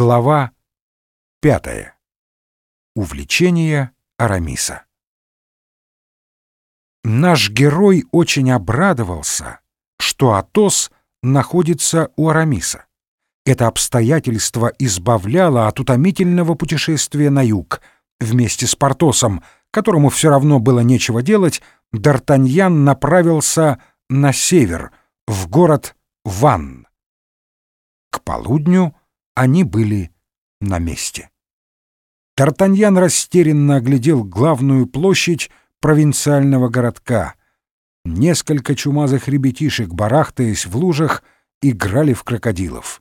Глава пятая. Увлечение Арамиса. Наш герой очень обрадовался, что Атос находится у Арамиса. Это обстоятельство избавляло от утомительного путешествия на юг. Вместе с Портосом, которому все равно было нечего делать, Д'Артаньян направился на север, в город Ванн. К полудню они были на месте. Тартаньян растерянно оглядел главную площадь провинциального городка. Несколько чумазых ребятишек, барахтаясь в лужах, играли в крокодилов.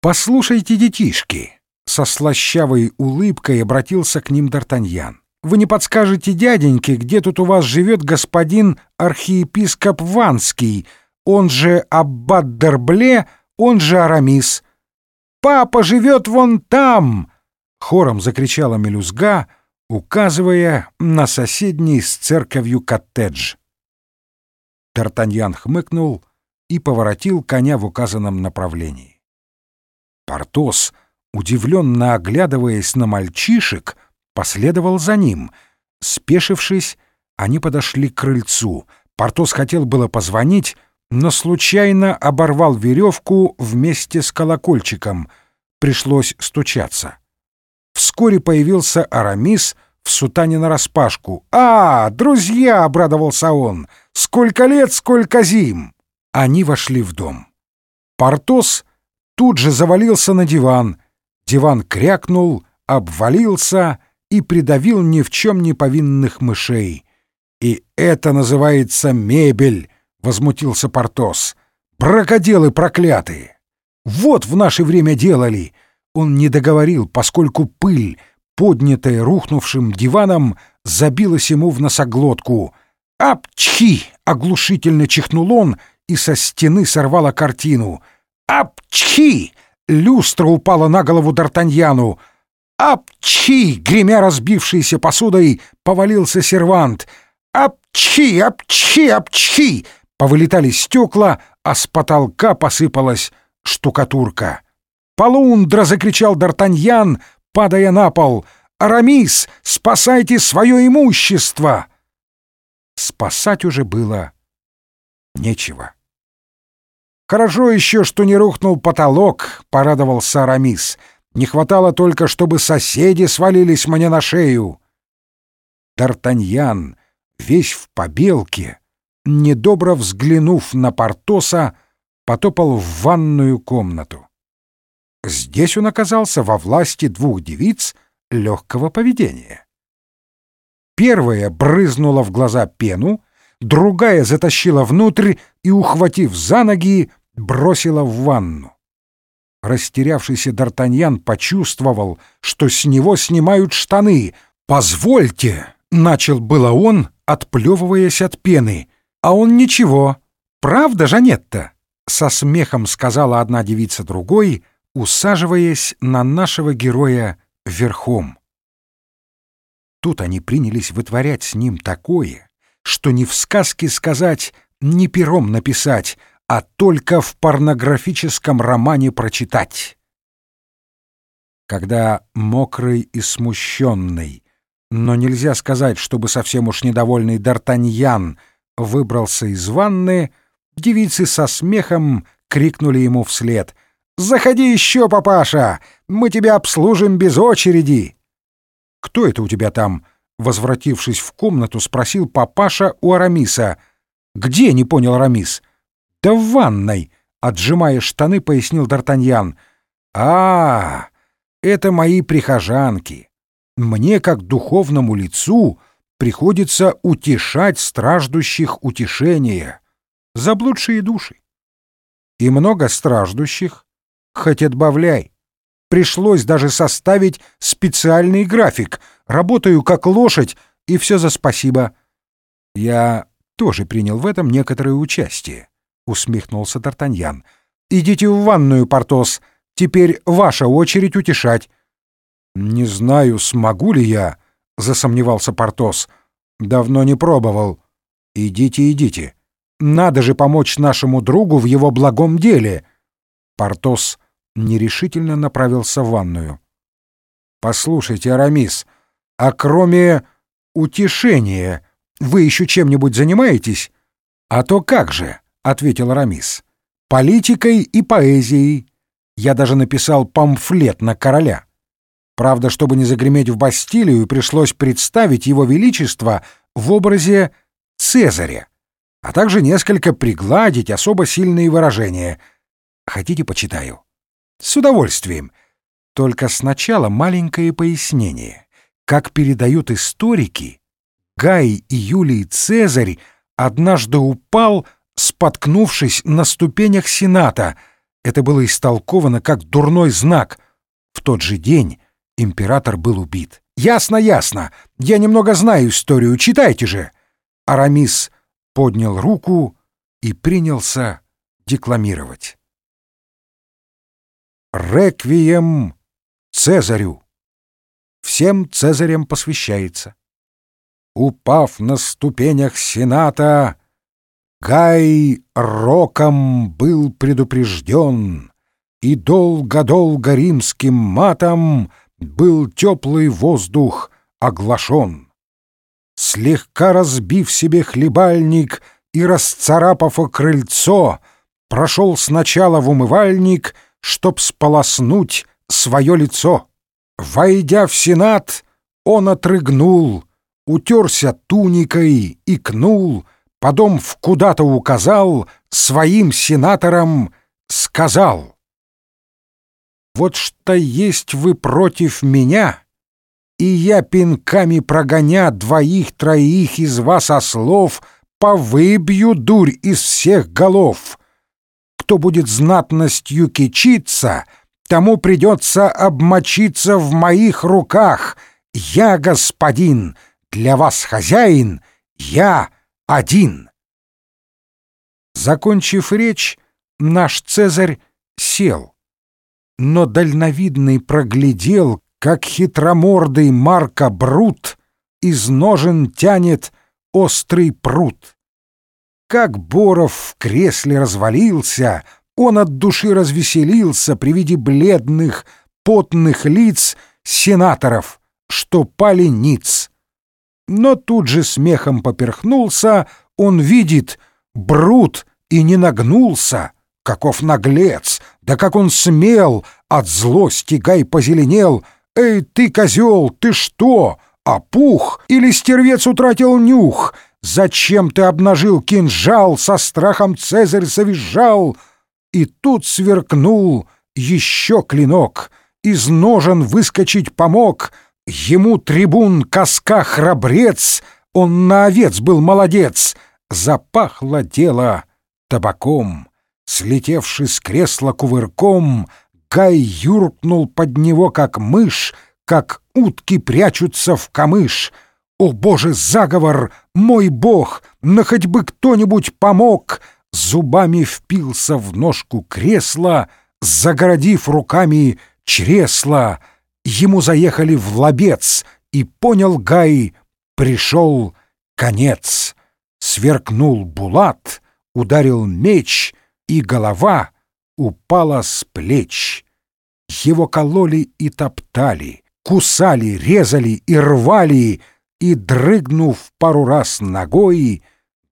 «Послушайте, детишки!» — со слащавой улыбкой обратился к ним Д'Артаньян. «Вы не подскажете дяденьке, где тут у вас живет господин архиепископ Ванский, он же Аббат Дербле, он же Арамис?» «Папа живет вон там!» — хором закричала мелюзга, указывая на соседний с церковью коттедж. Тартаньян хмыкнул и поворотил коня в указанном направлении. Портос, удивленно оглядываясь на мальчишек, последовал за ним. Спешившись, они подошли к крыльцу. Портос хотел было позвонить, но случайно оборвал веревку вместе с колокольчиком. Пришлось стучаться. Вскоре появился Арамис в сутане нараспашку. «А, друзья!» — обрадовался он. «Сколько лет, сколько зим!» Они вошли в дом. Портос тут же завалился на диван. Диван крякнул, обвалился и придавил ни в чем не повинных мышей. И это называется мебель, — возмутился Портос. «Бракоделы проклятые! Вот в наше время делали!» Он не договорил, поскольку пыль, поднятая рухнувшим диваном, забилась ему в носоглотку. «Апчхи!» — оглушительно чихнул он и со стены сорвала картину. «Апчхи!» — люстра упала на голову Д'Артаньяну. «Апчхи!» — гремя разбившейся посудой, повалился сервант. «Апчхи! Апчхи! Апчхи!» Повылетали стекла, а с потолка посыпалась штукатурка. «Полундра!» — закричал Д'Артаньян, падая на пол. «Арамис, спасайте свое имущество!» Спасать уже было нечего. «Хорошо еще, что не рухнул потолок», — порадовался Арамис. «Не хватало только, чтобы соседи свалились мне на шею». Д'Артаньян, весь в побелке, недобро взглянув на Портоса, потопал в ванную комнату. Здесь он оказался во власти двух девиц легкого поведения. Первая брызнула в глаза пену, другая затащила внутрь и, ухватив за ноги, бросила в ванну. Растерявшийся Д'Артаньян почувствовал, что с него снимают штаны. «Позвольте!» — начал было он, отплевываясь от пены — «А он ничего. Правда, Жанетта?» — со смехом сказала одна девица другой, усаживаясь на нашего героя верхом. Тут они принялись вытворять с ним такое, что ни в сказке сказать, ни пером написать, а только в порнографическом романе прочитать. Когда мокрый и смущенный, но нельзя сказать, чтобы совсем уж недовольный Д'Артаньян выбрался из ванны, девицы со смехом крикнули ему вслед. «Заходи еще, папаша! Мы тебя обслужим без очереди!» «Кто это у тебя там?» Возвратившись в комнату, спросил папаша у Арамиса. «Где?» — не понял Арамис. «Да в ванной!» — отжимая штаны, пояснил Д'Артаньян. «А, это мои прихожанки. Мне, как духовному лицу, приходится утешать страждущих утешения, заблудшие души. И много страждущих, хоть отбавляй. Пришлось даже составить специальный график. Работаю как лошадь, и все за спасибо. Я тоже принял в этом некоторое участие, — усмехнулся Д'Артаньян. Идите в ванную, Портос. Теперь ваша очередь утешать. Не знаю, смогу ли я, засомневался Портос. Давно не пробовал. Идите, идите. Надо же помочь нашему другу в его благом деле. Портос нерешительно направился в ванную. «Послушайте, Арамис, а кроме утешения вы еще чем-нибудь занимаетесь?» «А то как же», — ответил Арамис, — «политикой и поэзией. Я даже написал памфлет на короля. Правда, чтобы не загреметь в Бастилию, пришлось представить его величество в образе Цезаря, а также несколько пригладить особо сильные выражения. Хотите, почитаю?» «С удовольствием. Только сначала маленькое пояснение. Как передают историки, Гай и Юлий Цезарь однажды упал, споткнувшись на ступенях Сената. Это было истолковано как дурной знак. В тот же день император был убит. «Ясно, ясно. Я немного знаю историю. Читайте же». Арамис поднял руку и принялся декламировать. «Реквием Цезарю. Всем Цезарям посвящается. Упав на ступенях Сената, Гай роком был предупрежден, И долго-долго римским матом Был теплый воздух оглашен. Слегка разбив себе хлебальник И расцарапав о крыльцо, Прошел сначала в умывальник, Чтоб сполоснуть свое лицо. Войдя в Сенат, он отрыгнул, утерся туникой, и кнул, подом в куда-то указал, своим сенаторам сказал. «Вот что есть вы против меня, и я пинками прогоня двоих-троих из вас ослов, повыбью дурь из всех голов. Кто будет знатностью кичиться — тому придется обмочиться в моих руках. Я господин, для вас хозяин, я один. Закончив речь, наш Цезарь сел. Но дальновидный проглядел, как хитромордый Марка Брут из ножен тянет острый пруд. Как Боров в кресле развалился — он от души развеселился при виде бледных, потных лиц сенаторов, что пали ниц. Но тут же смехом поперхнулся, он видит, брут и не нагнулся. Каков наглец! Да как он смел! От злости Гай позеленел. «Эй, ты, козел, ты что? Опух? Или стервец утратил нюх? Зачем ты обнажил кинжал? Со страхом Цезарь завизжал!» И тут сверкнул еще клинок, из ножен выскочить помог, ему трибун коска храбрец, он на овец был молодец, запахло дело табаком. Слетевший с кресла кувырком, Гай юркнул под него, как мышь, как утки прячутся в камыш. О, Боже, заговор! Мой Бог! Но хоть бы кто-нибудь помог! зубами впился в ножку кресла, загородив руками чресла. Ему заехали в лобец, и понял Гай, пришел конец. Сверкнул булат, ударил меч, и голова упала с плеч. Его кололи и топтали, кусали, резали и рвали, и, дрыгнув пару раз ногой,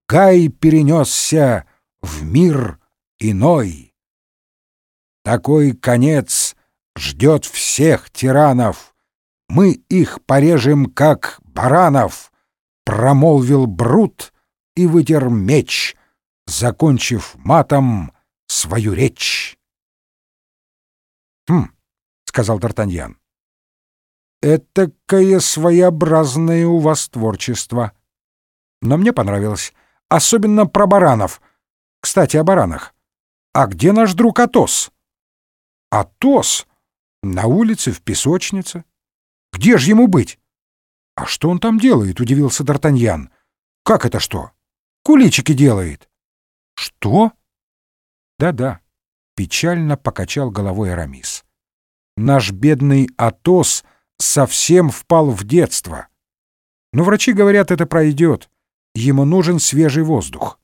Гай перенесся в мир иной. Такой конец ждет всех тиранов. Мы их порежем, как баранов, промолвил Брут и вытер меч, закончив матом свою речь. «Хм», — сказал Д'Артаньян, — «этакое своеобразное у вас творчество. Но мне понравилось, особенно про баранов — кстати, о баранах. А где наш друг Атос? Атос? На улице, в песочнице. Где же ему быть? А что он там делает? Удивился Д'Артаньян. Как это что? Куличики делает. Что? Да-да, печально покачал головой Арамис. Наш бедный Атос совсем впал в детство. Но врачи говорят, это пройдет. Ему нужен свежий воздух.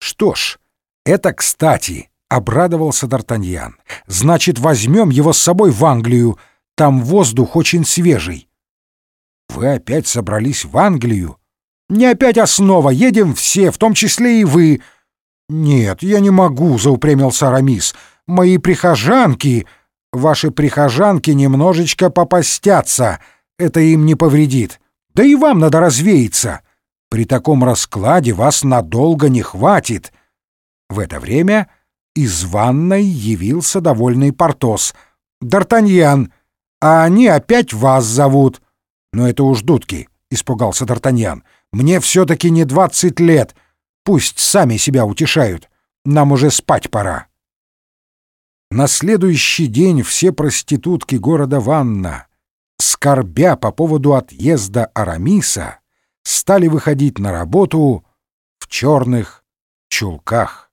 Что ж, это кстати, обрадовался Д'Артаньян. «Значит, возьмем его с собой в Англию. Там воздух очень свежий». «Вы опять собрались в Англию?» «Не опять основа. Едем все, в том числе и вы». «Нет, я не могу», — заупрямился Арамис. «Мои прихожанки...» «Ваши прихожанки немножечко попастятся. Это им не повредит. Да и вам надо развеяться. При таком раскладе вас надолго не хватит». В это время из ванной явился довольный Портос. «Д'Артаньян, а они опять вас зовут». «Но это уж дудки», — испугался Д'Артаньян. «Мне все-таки не двадцать лет. Пусть сами себя утешают. Нам уже спать пора». На следующий день все проститутки города Ванна, скорбя по поводу отъезда Арамиса, стали выходить на работу в черных чулках.